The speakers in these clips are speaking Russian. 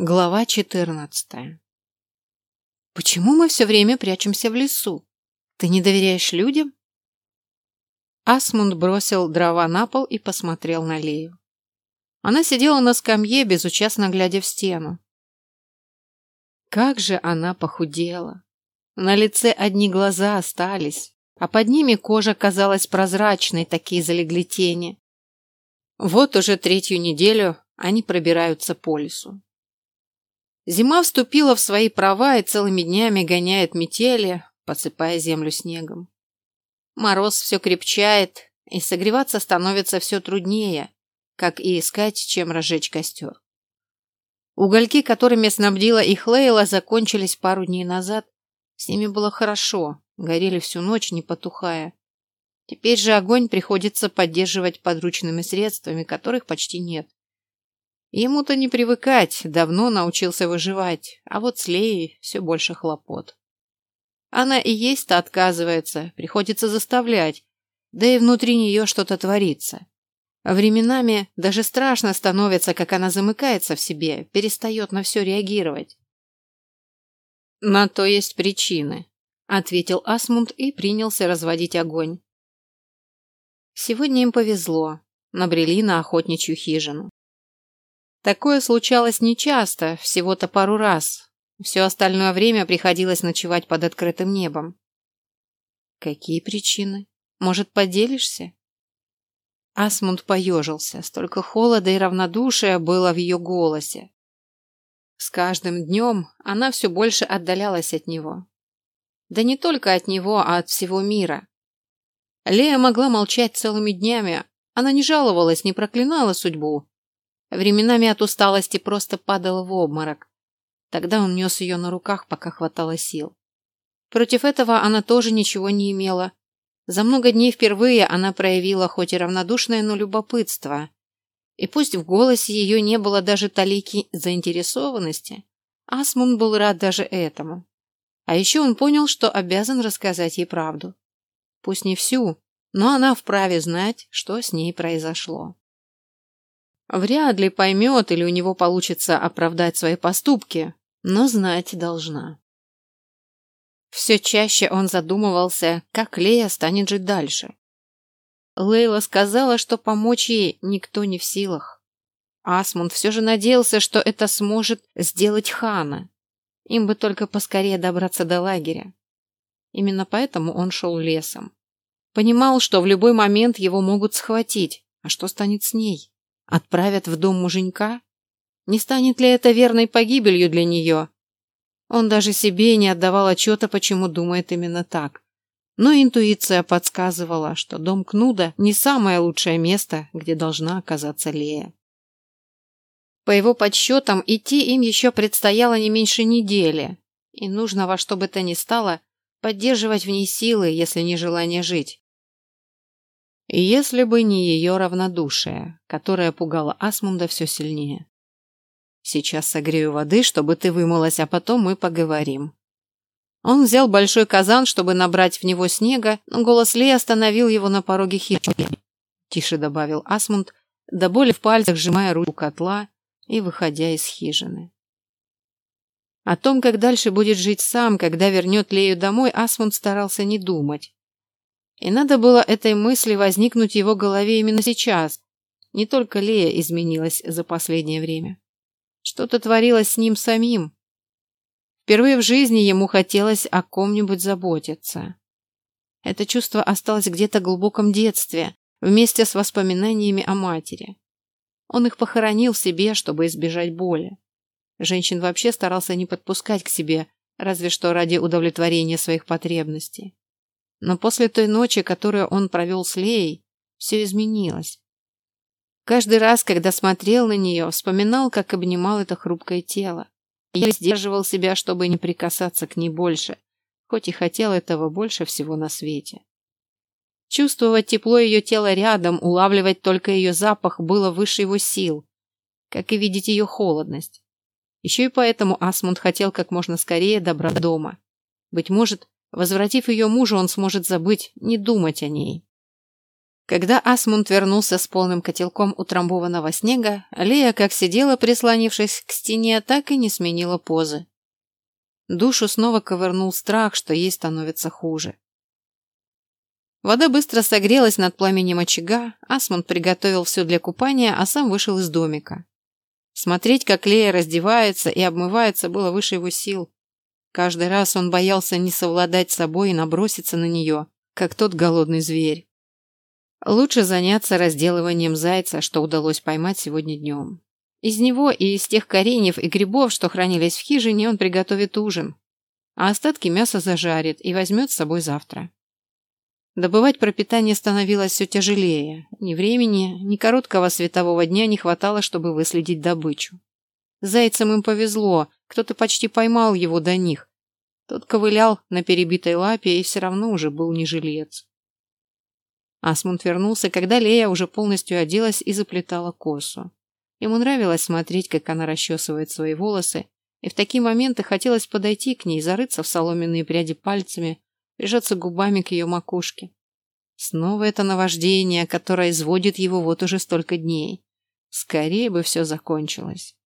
Глава 14. Почему мы все время прячемся в лесу? Ты не доверяешь людям? Асмунд бросил дрова на пол и посмотрел на Лею. Она сидела на скамье, безучастно глядя в стену. Как же она похудела! На лице одни глаза остались, а под ними кожа казалась прозрачной, такие залегли тени. Вот уже третью неделю они пробираются по лесу. Зима вступила в свои права и целыми днями гоняет метели, подсыпая землю снегом. Мороз все крепчает, и согреваться становится все труднее, как и искать, чем разжечь костер. Угольки, которыми снабдила их Лейла, закончились пару дней назад. С ними было хорошо, горели всю ночь, не потухая. Теперь же огонь приходится поддерживать подручными средствами, которых почти нет. Ему-то не привыкать, давно научился выживать, а вот с Леей все больше хлопот. Она и есть-то отказывается, приходится заставлять, да и внутри нее что-то творится. Временами даже страшно становится, как она замыкается в себе, перестает на все реагировать. «На то есть причины», — ответил Асмунд и принялся разводить огонь. Сегодня им повезло, набрели на охотничью хижину. Такое случалось нечасто, всего-то пару раз. Все остальное время приходилось ночевать под открытым небом. Какие причины? Может, поделишься? Асмунд поежился. Столько холода и равнодушия было в ее голосе. С каждым днем она все больше отдалялась от него. Да не только от него, а от всего мира. Лея могла молчать целыми днями. Она не жаловалась, не проклинала судьбу, Временами от усталости просто падала в обморок. Тогда он нес ее на руках, пока хватало сил. Против этого она тоже ничего не имела. За много дней впервые она проявила хоть и равнодушное, но любопытство. И пусть в голосе ее не было даже талики заинтересованности, Асмун был рад даже этому. А еще он понял, что обязан рассказать ей правду. Пусть не всю, но она вправе знать, что с ней произошло. Вряд ли поймет или у него получится оправдать свои поступки, но знать должна. Все чаще он задумывался, как Лея станет жить дальше. Лейла сказала, что помочь ей никто не в силах. Асмунд все же надеялся, что это сможет сделать Хана. Им бы только поскорее добраться до лагеря. Именно поэтому он шел лесом. Понимал, что в любой момент его могут схватить, а что станет с ней? Отправят в дом муженька? Не станет ли это верной погибелью для нее? Он даже себе не отдавал отчета, почему думает именно так. Но интуиция подсказывала, что дом Кнуда не самое лучшее место, где должна оказаться Лея. По его подсчетам, идти им еще предстояло не меньше недели, и нужно во что бы то ни стало поддерживать в ней силы, если не желание жить. Если бы не ее равнодушие, которое пугало Асмунда все сильнее. Сейчас согрею воды, чтобы ты вымылась, а потом мы поговорим. Он взял большой казан, чтобы набрать в него снега, но голос Ли остановил его на пороге хижины. Тише добавил Асмунд, до боли в пальцах сжимая руку котла и выходя из хижины. О том, как дальше будет жить сам, когда вернет Лею домой, Асмунд старался не думать. И надо было этой мысли возникнуть в его голове именно сейчас. Не только Лея изменилась за последнее время. Что-то творилось с ним самим. Впервые в жизни ему хотелось о ком-нибудь заботиться. Это чувство осталось где-то в глубоком детстве, вместе с воспоминаниями о матери. Он их похоронил в себе, чтобы избежать боли. Женщин вообще старался не подпускать к себе, разве что ради удовлетворения своих потребностей. Но после той ночи, которую он провел с Леей, все изменилось. Каждый раз, когда смотрел на нее, вспоминал, как обнимал это хрупкое тело. И сдерживал себя, чтобы не прикасаться к ней больше, хоть и хотел этого больше всего на свете. Чувствовать тепло ее тела рядом, улавливать только ее запах было выше его сил, как и видеть ее холодность. Еще и поэтому Асмунд хотел как можно скорее добраться дома. Быть может, Возвратив ее мужу, он сможет забыть, не думать о ней. Когда Асмунд вернулся с полным котелком утрамбованного снега, Лея как сидела, прислонившись к стене, так и не сменила позы. Душу снова ковырнул страх, что ей становится хуже. Вода быстро согрелась над пламенем очага, Асмунд приготовил все для купания, а сам вышел из домика. Смотреть, как Лея раздевается и обмывается, было выше его сил. Каждый раз он боялся не совладать с собой и наброситься на нее, как тот голодный зверь. Лучше заняться разделыванием зайца, что удалось поймать сегодня днем. Из него и из тех кореньев и грибов, что хранились в хижине, он приготовит ужин, а остатки мяса зажарит и возьмет с собой завтра. Добывать пропитание становилось все тяжелее. Ни времени, ни короткого светового дня не хватало, чтобы выследить добычу. Зайцам им повезло, кто-то почти поймал его до них. Тот ковылял на перебитой лапе и все равно уже был не жилец. Асмунд вернулся, когда Лея уже полностью оделась и заплетала косу. Ему нравилось смотреть, как она расчесывает свои волосы, и в такие моменты хотелось подойти к ней, зарыться в соломенные пряди пальцами, прижаться губами к ее макушке. Снова это наваждение, которое изводит его вот уже столько дней. Скорее бы все закончилось.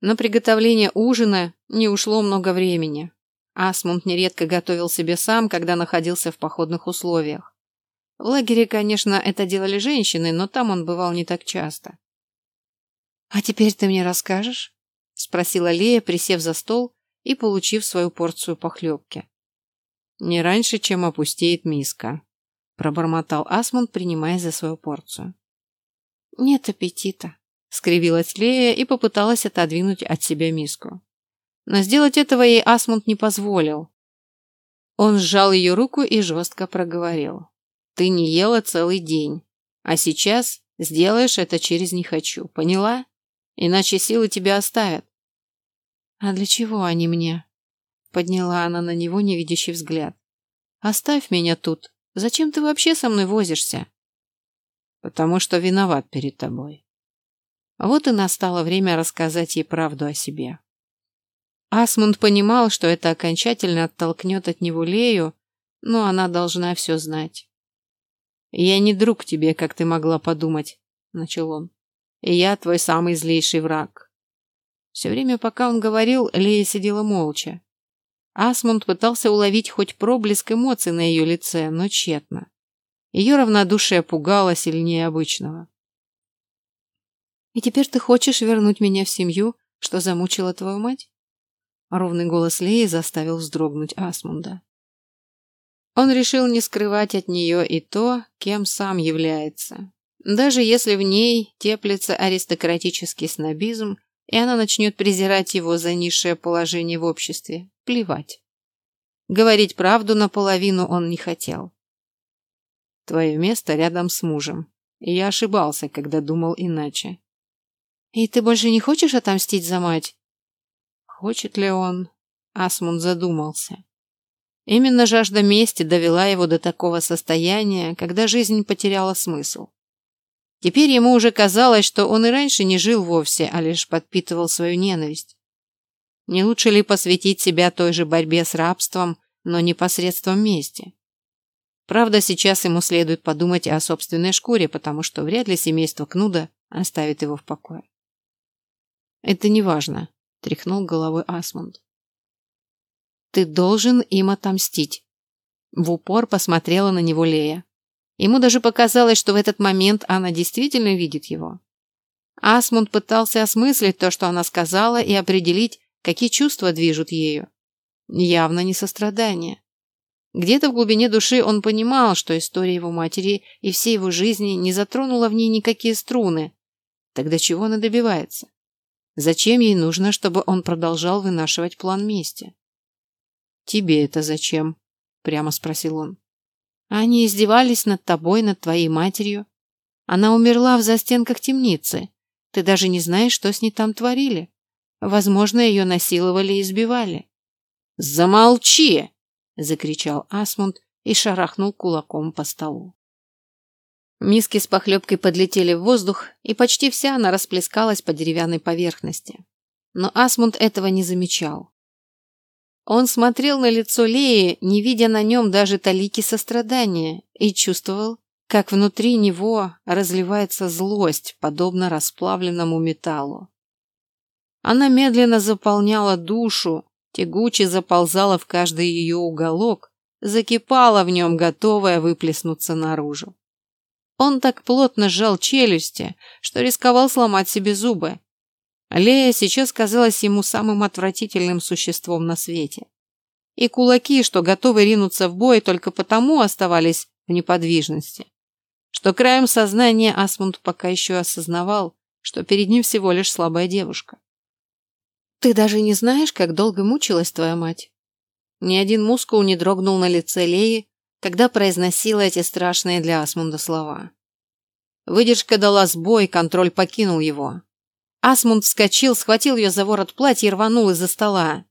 На приготовление ужина не ушло много времени. Асмунд нередко готовил себе сам, когда находился в походных условиях. В лагере, конечно, это делали женщины, но там он бывал не так часто. «А теперь ты мне расскажешь?» — спросила Лея, присев за стол и получив свою порцию похлебки. «Не раньше, чем опустеет миска», — пробормотал Асмунд, принимая за свою порцию. «Нет аппетита», — скривилась Лея и попыталась отодвинуть от себя миску. Но сделать этого ей Асмунд не позволил. Он сжал ее руку и жестко проговорил. Ты не ела целый день. А сейчас сделаешь это через «не хочу». Поняла? Иначе силы тебя оставят. А для чего они мне? Подняла она на него невидящий взгляд. Оставь меня тут. Зачем ты вообще со мной возишься? Потому что виноват перед тобой. Вот и настало время рассказать ей правду о себе. Асмунд понимал, что это окончательно оттолкнет от него Лею, но она должна все знать. «Я не друг тебе, как ты могла подумать», — начал он. «И я твой самый злейший враг». Все время, пока он говорил, Лея сидела молча. Асмунд пытался уловить хоть проблеск эмоций на ее лице, но тщетно. Ее равнодушие пугало сильнее обычного. «И теперь ты хочешь вернуть меня в семью, что замучила твою мать?» Ровный голос Леи заставил вздрогнуть Асмунда. Он решил не скрывать от нее и то, кем сам является. Даже если в ней теплится аристократический снобизм, и она начнет презирать его за низшее положение в обществе, плевать. Говорить правду наполовину он не хотел. Твое место рядом с мужем. Я ошибался, когда думал иначе. И ты больше не хочешь отомстить за мать? Хочет ли он? Асмунд задумался. Именно жажда мести довела его до такого состояния, когда жизнь потеряла смысл. Теперь ему уже казалось, что он и раньше не жил вовсе, а лишь подпитывал свою ненависть. Не лучше ли посвятить себя той же борьбе с рабством, но непосредством мести? Правда, сейчас ему следует подумать о собственной шкуре, потому что вряд ли семейство Кнуда оставит его в покое. «Это не важно», — тряхнул головой Асмунд. Ты должен им отомстить. В упор посмотрела на него Лея. Ему даже показалось, что в этот момент она действительно видит его. Асмунд пытался осмыслить то, что она сказала, и определить, какие чувства движут ею. Явно не сострадание. Где-то в глубине души он понимал, что история его матери и всей его жизни не затронула в ней никакие струны. Тогда чего она добивается? Зачем ей нужно, чтобы он продолжал вынашивать план мести? «Тебе это зачем?» – прямо спросил он. «Они издевались над тобой, над твоей матерью. Она умерла в застенках темницы. Ты даже не знаешь, что с ней там творили. Возможно, ее насиловали и избивали». «Замолчи!» – закричал Асмунд и шарахнул кулаком по столу. Миски с похлебкой подлетели в воздух, и почти вся она расплескалась по деревянной поверхности. Но Асмунд этого не замечал. Он смотрел на лицо Леи, не видя на нем даже талики сострадания, и чувствовал, как внутри него разливается злость, подобно расплавленному металлу. Она медленно заполняла душу, тягуче заползала в каждый ее уголок, закипала в нем, готовая выплеснуться наружу. Он так плотно сжал челюсти, что рисковал сломать себе зубы. Лея сейчас казалась ему самым отвратительным существом на свете. И кулаки, что готовы ринуться в бой, только потому оставались в неподвижности, что краем сознания Асмунд пока еще осознавал, что перед ним всего лишь слабая девушка. «Ты даже не знаешь, как долго мучилась твоя мать?» Ни один мускул не дрогнул на лице Леи, когда произносила эти страшные для Асмунда слова. Выдержка дала сбой, контроль покинул его. Асмунд вскочил, схватил ее за ворот платья и рванул из-за стола.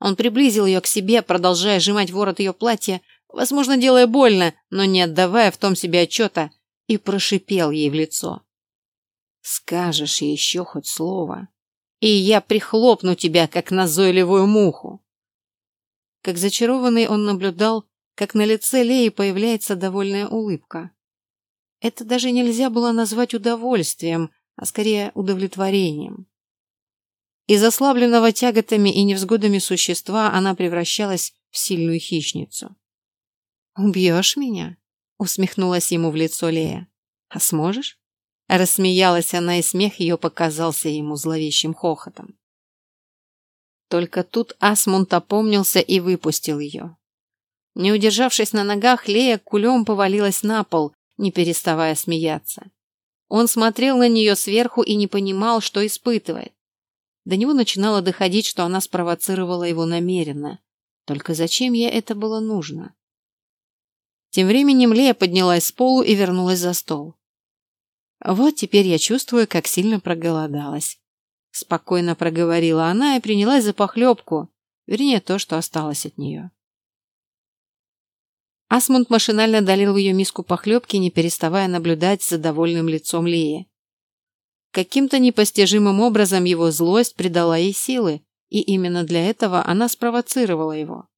Он приблизил ее к себе, продолжая сжимать ворот ее платья, возможно, делая больно, но не отдавая в том себе отчета, и прошипел ей в лицо. «Скажешь еще хоть слово, и я прихлопну тебя, как назойливую муху!» Как зачарованный он наблюдал, как на лице Леи появляется довольная улыбка. Это даже нельзя было назвать удовольствием, а скорее удовлетворением. Из ослабленного тяготами и невзгодами существа она превращалась в сильную хищницу. «Убьешь меня?» — усмехнулась ему в лицо Лея. «А сможешь?» Рассмеялась она, и смех ее показался ему зловещим хохотом. Только тут Асмунд опомнился и выпустил ее. Не удержавшись на ногах, Лея кулем повалилась на пол, не переставая смеяться. Он смотрел на нее сверху и не понимал, что испытывает. До него начинало доходить, что она спровоцировала его намеренно. Только зачем ей это было нужно? Тем временем Лея поднялась с полу и вернулась за стол. Вот теперь я чувствую, как сильно проголодалась. Спокойно проговорила она и принялась за похлебку, вернее, то, что осталось от нее. Асмунд машинально долил в ее миску похлебки, не переставая наблюдать за довольным лицом Леи. Каким-то непостижимым образом его злость придала ей силы, и именно для этого она спровоцировала его.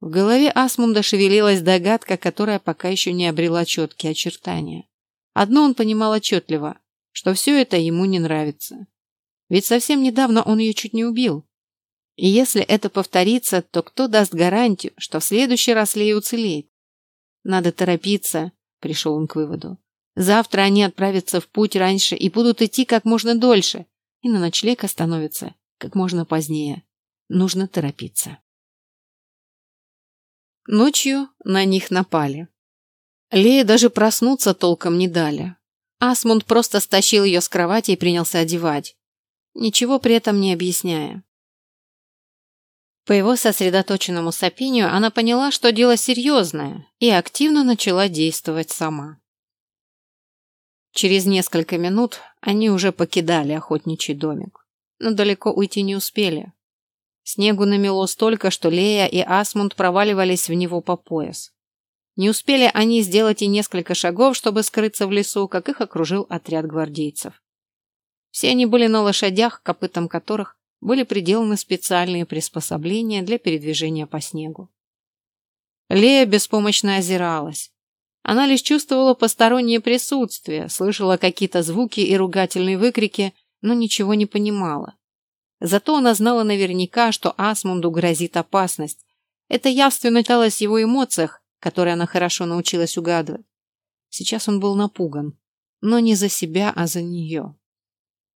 В голове Асмунда шевелилась догадка, которая пока еще не обрела четкие очертания. Одно он понимал отчетливо, что все это ему не нравится. Ведь совсем недавно он ее чуть не убил. И если это повторится, то кто даст гарантию, что в следующий раз Лея уцелеет? Надо торопиться, пришел он к выводу. Завтра они отправятся в путь раньше и будут идти как можно дольше, и на ночлег остановятся как можно позднее. Нужно торопиться. Ночью на них напали. Лея даже проснуться толком не дали. Асмунд просто стащил ее с кровати и принялся одевать, ничего при этом не объясняя. По его сосредоточенному сопению она поняла, что дело серьезное, и активно начала действовать сама. Через несколько минут они уже покидали охотничий домик, но далеко уйти не успели. Снегу намело столько, что Лея и Асмунд проваливались в него по пояс. Не успели они сделать и несколько шагов, чтобы скрыться в лесу, как их окружил отряд гвардейцев. Все они были на лошадях, копытам которых были приделаны специальные приспособления для передвижения по снегу. Лея беспомощно озиралась. Она лишь чувствовала постороннее присутствие, слышала какие-то звуки и ругательные выкрики, но ничего не понимала. Зато она знала наверняка, что Асмунду грозит опасность. Это явственно читалось в его эмоциях, которые она хорошо научилась угадывать. Сейчас он был напуган, но не за себя, а за нее.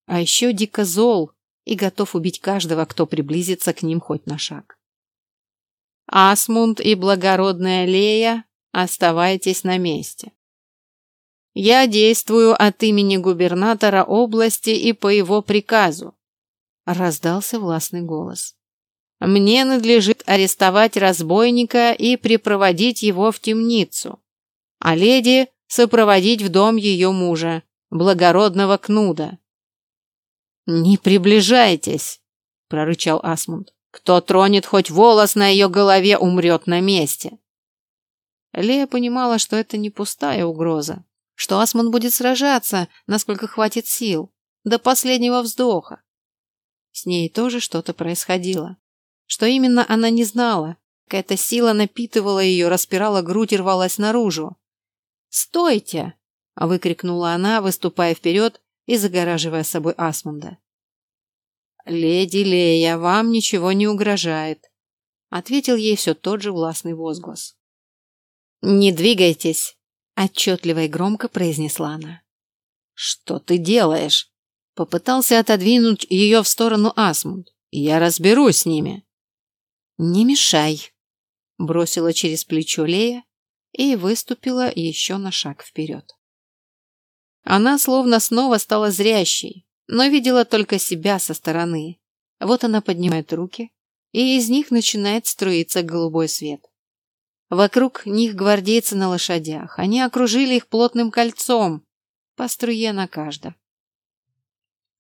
А еще дико зол, и готов убить каждого, кто приблизится к ним хоть на шаг. Асмунд и благородная Лея, оставайтесь на месте. Я действую от имени губернатора области и по его приказу, раздался властный голос. Мне надлежит арестовать разбойника и припроводить его в темницу, а леди сопроводить в дом ее мужа, благородного Кнуда. «Не приближайтесь!» — прорычал Асмунд. «Кто тронет хоть волос на ее голове, умрет на месте!» Лея понимала, что это не пустая угроза, что Асмунд будет сражаться, насколько хватит сил, до последнего вздоха. С ней тоже что-то происходило. Что именно она не знала. Какая-то сила напитывала ее, распирала грудь и рвалась наружу. «Стойте!» – выкрикнула она, выступая вперед и загораживая собой Асмунда. «Леди Лея, вам ничего не угрожает», – ответил ей все тот же властный возглас. «Не двигайтесь!» – отчетливо и громко произнесла она. «Что ты делаешь?» – попытался отодвинуть ее в сторону Асмунд. «Я разберусь с ними». «Не мешай», – бросила через плечо Лея и выступила еще на шаг вперед. Она словно снова стала зрящей, но видела только себя со стороны. Вот она поднимает руки, и из них начинает струиться голубой свет. Вокруг них гвардейцы на лошадях. Они окружили их плотным кольцом, по струе на каждом.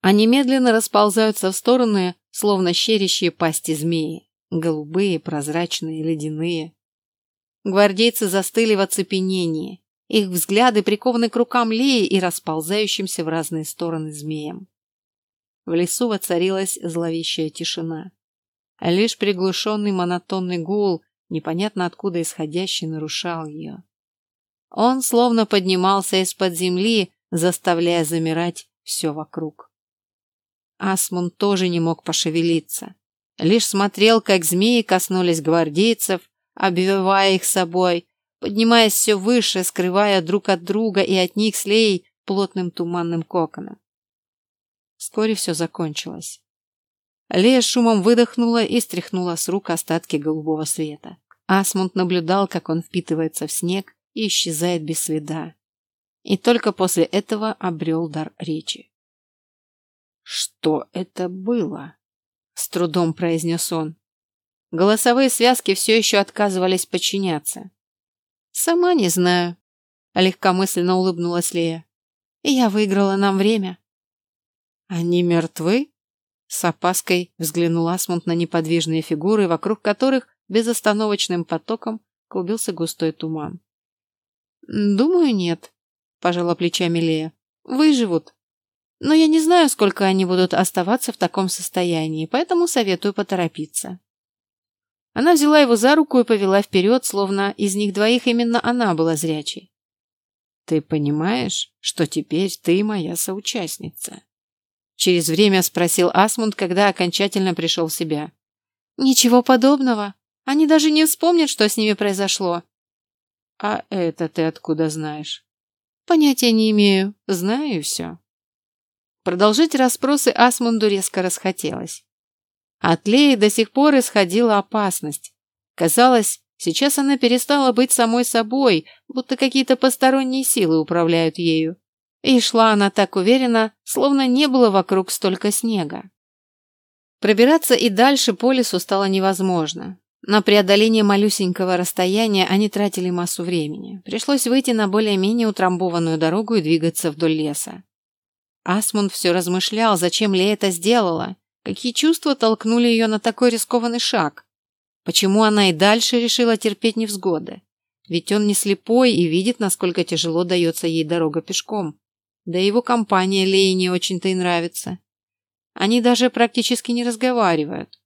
Они медленно расползаются в стороны, словно щерящие пасти змеи. Голубые, прозрачные, ледяные. Гвардейцы застыли в оцепенении. Их взгляды прикованы к рукам Леи и расползающимся в разные стороны змеям. В лесу воцарилась зловещая тишина. Лишь приглушенный монотонный гул непонятно откуда исходящий, нарушал ее. Он словно поднимался из-под земли, заставляя замирать все вокруг. Асмун тоже не мог пошевелиться. Лишь смотрел, как змеи коснулись гвардейцев, обвивая их собой, поднимаясь все выше, скрывая друг от друга и от них слей плотным туманным коконом. Вскоре все закончилось. Лея шумом выдохнула и стряхнула с рук остатки голубого света. Асмунд наблюдал, как он впитывается в снег и исчезает без следа. И только после этого обрел дар речи. «Что это было?» — с трудом произнес он. Голосовые связки все еще отказывались подчиняться. «Сама не знаю», — легкомысленно улыбнулась Лея. «Я выиграла нам время». «Они мертвы?» С опаской взглянул Асмунд на неподвижные фигуры, вокруг которых безостановочным потоком клубился густой туман. «Думаю, нет», — пожала плечами Лея. «Выживут. Но я не знаю, сколько они будут оставаться в таком состоянии, поэтому советую поторопиться». Она взяла его за руку и повела вперед, словно из них двоих именно она была зрячей. «Ты понимаешь, что теперь ты моя соучастница?» Через время спросил Асмунд, когда окончательно пришел в себя. «Ничего подобного. Они даже не вспомнят, что с ними произошло». «А это ты откуда знаешь?» «Понятия не имею. Знаю все». Продолжить расспросы Асмунду резко расхотелось. От Леи до сих пор исходила опасность. Казалось, сейчас она перестала быть самой собой, будто какие-то посторонние силы управляют ею. И шла она так уверенно, словно не было вокруг столько снега. Пробираться и дальше по лесу стало невозможно. На преодоление малюсенького расстояния они тратили массу времени. Пришлось выйти на более-менее утрамбованную дорогу и двигаться вдоль леса. Асмунд все размышлял, зачем Лея это сделала, какие чувства толкнули ее на такой рискованный шаг, почему она и дальше решила терпеть невзгоды. Ведь он не слепой и видит, насколько тяжело дается ей дорога пешком. Да и его компания Лее не очень-то и нравится. Они даже практически не разговаривают.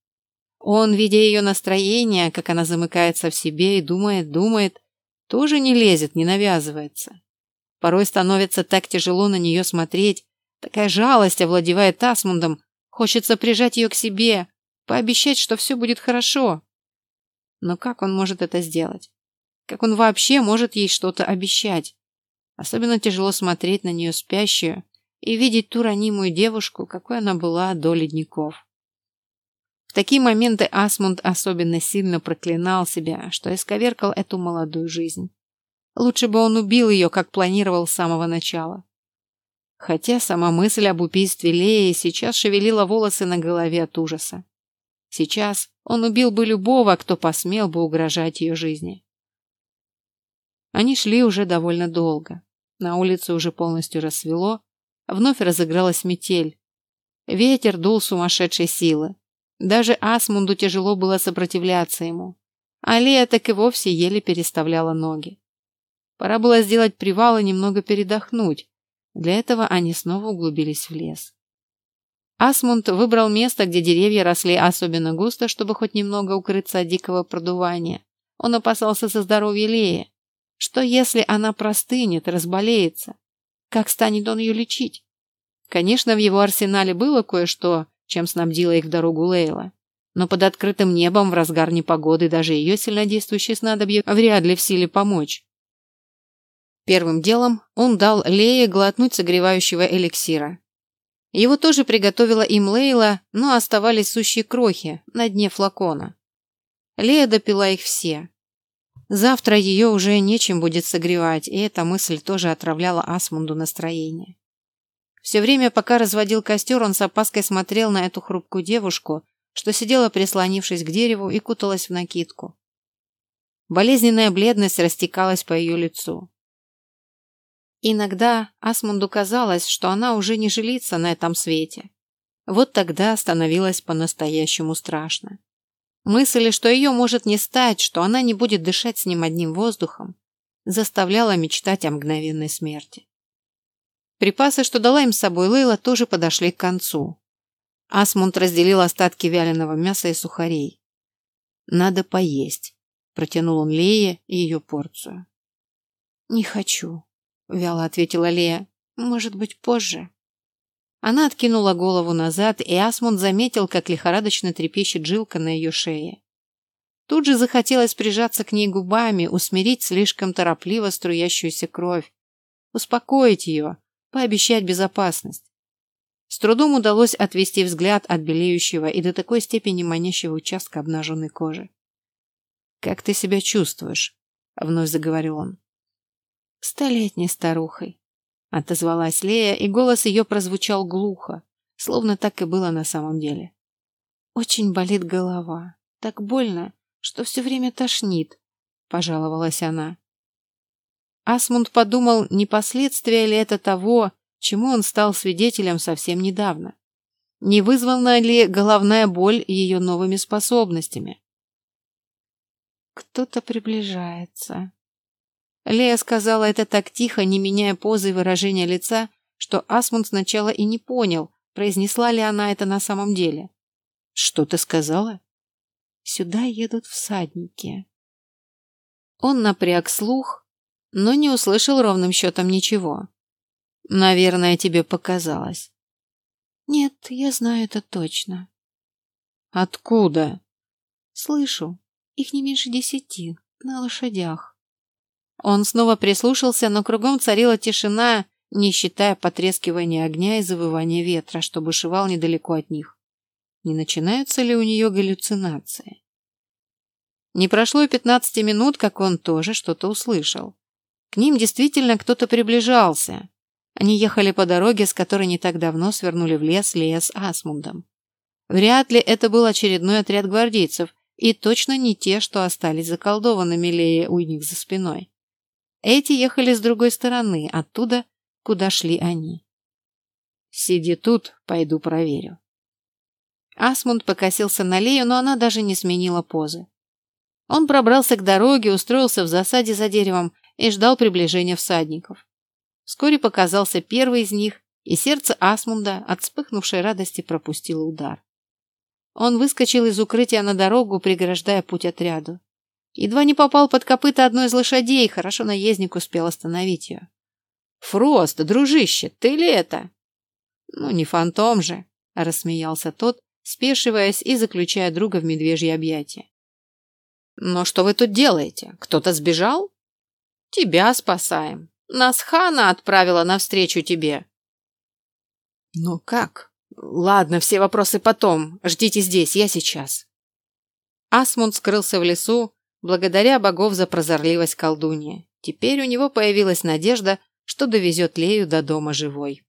Он, видя ее настроение, как она замыкается в себе и думает, думает, тоже не лезет, не навязывается. Порой становится так тяжело на нее смотреть, такая жалость овладевает Асмундом, хочется прижать ее к себе, пообещать, что все будет хорошо. Но как он может это сделать? Как он вообще может ей что-то обещать? Особенно тяжело смотреть на нее спящую и видеть ту ранимую девушку, какой она была до ледников. В такие моменты Асмунд особенно сильно проклинал себя, что исковеркал эту молодую жизнь. Лучше бы он убил ее, как планировал с самого начала. Хотя сама мысль об убийстве Леи сейчас шевелила волосы на голове от ужаса. Сейчас он убил бы любого, кто посмел бы угрожать ее жизни. Они шли уже довольно долго. На улице уже полностью рассвело, вновь разыгралась метель. Ветер дул сумасшедшей силы. Даже Асмунду тяжело было сопротивляться ему. А Лея так и вовсе еле переставляла ноги. Пора было сделать привал и немного передохнуть. Для этого они снова углубились в лес. Асмунд выбрал место, где деревья росли особенно густо, чтобы хоть немного укрыться от дикого продувания. Он опасался за здоровье Леи. Что если она простынет, разболеется? Как станет он ее лечить? Конечно, в его арсенале было кое-что, чем снабдила их в дорогу Лейла. Но под открытым небом в разгар непогоды даже ее сильнодействующие снадобья вряд ли в силе помочь. Первым делом он дал Лее глотнуть согревающего эликсира. Его тоже приготовила им Лейла, но оставались сущие крохи на дне флакона. Лея допила их все. Завтра ее уже нечем будет согревать, и эта мысль тоже отравляла Асмунду настроение. Все время, пока разводил костер, он с опаской смотрел на эту хрупкую девушку, что сидела прислонившись к дереву и куталась в накидку. Болезненная бледность растекалась по ее лицу. Иногда Асмунду казалось, что она уже не жилится на этом свете. Вот тогда становилось по-настоящему страшно. Мысль, что ее может не стать, что она не будет дышать с ним одним воздухом, заставляла мечтать о мгновенной смерти. Припасы, что дала им с собой Лейла, тоже подошли к концу. Асмунд разделил остатки вяленого мяса и сухарей. «Надо поесть», — протянул он Лее ее порцию. «Не хочу», — вяло ответила Лея. «Может быть, позже?» Она откинула голову назад, и Асмунд заметил, как лихорадочно трепещет жилка на ее шее. Тут же захотелось прижаться к ней губами, усмирить слишком торопливо струящуюся кровь, успокоить ее, пообещать безопасность. С трудом удалось отвести взгляд от белеющего и до такой степени манящего участка обнаженной кожи. «Как ты себя чувствуешь?» — вновь заговорил он столетней старухой. Отозвалась Лея, и голос ее прозвучал глухо, словно так и было на самом деле. Очень болит голова. Так больно, что все время тошнит, пожаловалась она. Асмунд подумал, не последствия ли это того, чему он стал свидетелем совсем недавно. Не вызвана ли головная боль ее новыми способностями? Кто-то приближается, Лея сказала это так тихо, не меняя позы и выражения лица, что Асмунд сначала и не понял, произнесла ли она это на самом деле. «Что ты сказала?» «Сюда едут всадники». Он напряг слух, но не услышал ровным счетом ничего. «Наверное, тебе показалось». «Нет, я знаю это точно». «Откуда?» «Слышу. Их не меньше десяти. На лошадях». Он снова прислушался, но кругом царила тишина, не считая потрескивания огня и завывания ветра, что бушевал недалеко от них. Не начинаются ли у нее галлюцинации? Не прошло и пятнадцати минут, как он тоже что-то услышал. К ним действительно кто-то приближался. Они ехали по дороге, с которой не так давно свернули в лес Лея с Асмундом. Вряд ли это был очередной отряд гвардейцев, и точно не те, что остались заколдованными Лея у них за спиной. Эти ехали с другой стороны, оттуда, куда шли они. «Сиди тут, пойду проверю». Асмунд покосился на Лею, но она даже не сменила позы. Он пробрался к дороге, устроился в засаде за деревом и ждал приближения всадников. Вскоре показался первый из них, и сердце Асмунда от вспыхнувшей радости пропустило удар. Он выскочил из укрытия на дорогу, преграждая путь отряду. Едва не попал под копыта одной из лошадей, хорошо наездник успел остановить ее. «Фрост, дружище, ты ли это?» «Ну, не фантом же», — рассмеялся тот, спешиваясь и заключая друга в медвежье объятия. «Но что вы тут делаете? Кто-то сбежал?» «Тебя спасаем. Нас хана отправила навстречу тебе». «Ну как? Ладно, все вопросы потом. Ждите здесь, я сейчас». Асмунд скрылся в лесу, благодаря богов за прозорливость колдуньи. Теперь у него появилась надежда, что довезет Лею до дома живой.